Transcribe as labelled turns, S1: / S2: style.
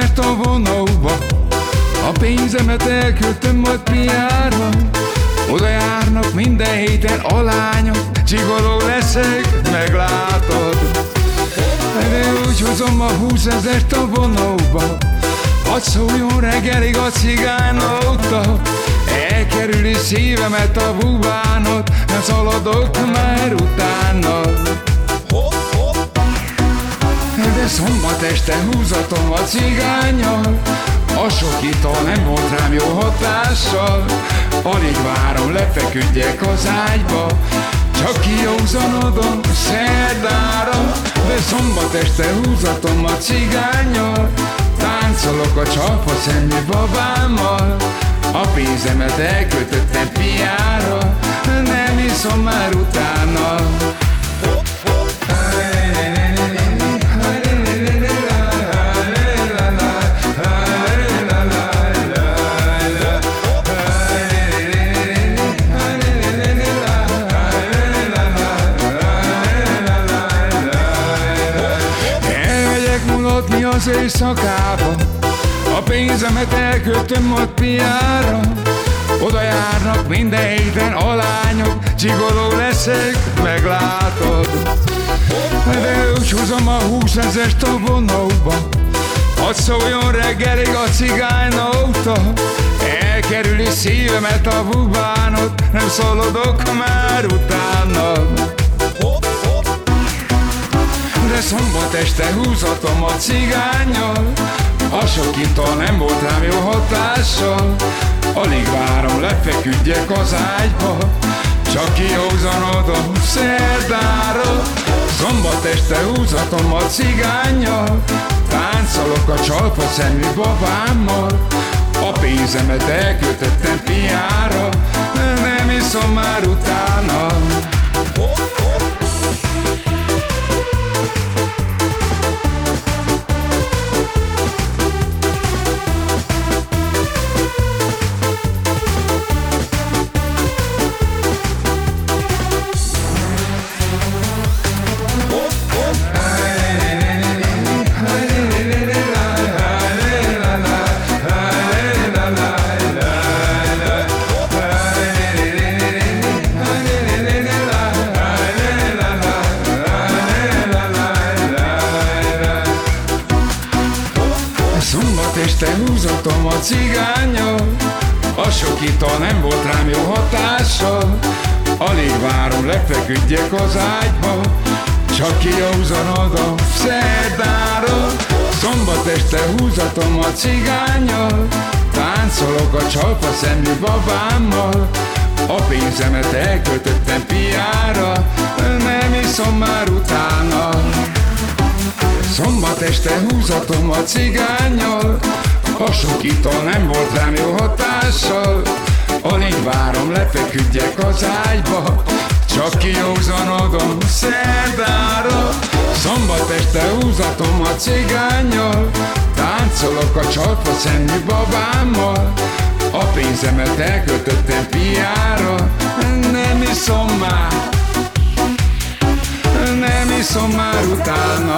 S1: zegt, oh, no, wat a pénzemet elköltöm majd piára Oda járnak minden héten a lányok Csigoló leszek, meglátod. De úgy húzom a húsz ezert a vonóba. Hadd szóljon reggelig a cigánóta Elkerüli szívemet a bubánot Nem szaladok már utána. de szombat este húzatom a cigányal. A sok ital nem volt rám jó hatással. Alig várom, lefeküdjek az ágyba. Csak kijózanodom szerdára. De szombat este húzatom a cigányal. Táncolok a csalfa szemű babámmal. A pénzemet elkötöttem piára. Nem iszom már utána az éjszakába A pénzemet elköltöm ott piára. Oda járnak minden héten a lányok Csigoló leszek, meglátod. De úgy húzom a húsz ezest a vonóba Hadd szóljon reggelig a cigánynóta Elkerüli szívemet a bubánot Nem szólodok már utána de szombat este húzatom a cigányjal. A sok ital nem volt rám jó hatással. Alig várom, lefeküdjek az ágyba. Csak kijózanodom szerdára Szombat este húzatom a cigányjal. Táncolok a csalpa szemű babámmal. A pénzemet elkötöttem piára. Nem iszom már utána Szombat este húzatom a cigányjal A sok ital nem volt rám jó hatással Alig várom, lefeküdjek az ágyba. Csak kijózanodom szerdára. Szombat este húzatom a cigányjal. Táncolok a csalpa szemű babámmal. A pénzemet elkötöttem piára. Nem iszom már utána. Szombat este húzatom a cigányjal Ital nem volt rám jó hatással. Alig várom, lefeküdjek az ágyba. Csak kijózanodom szerdára. Szombat este húzatom a cigányjal. Táncolok a csalpa szemű babámmal. A pénzemet elkötöttem piára. Nem iszom már. Nem iszom már utána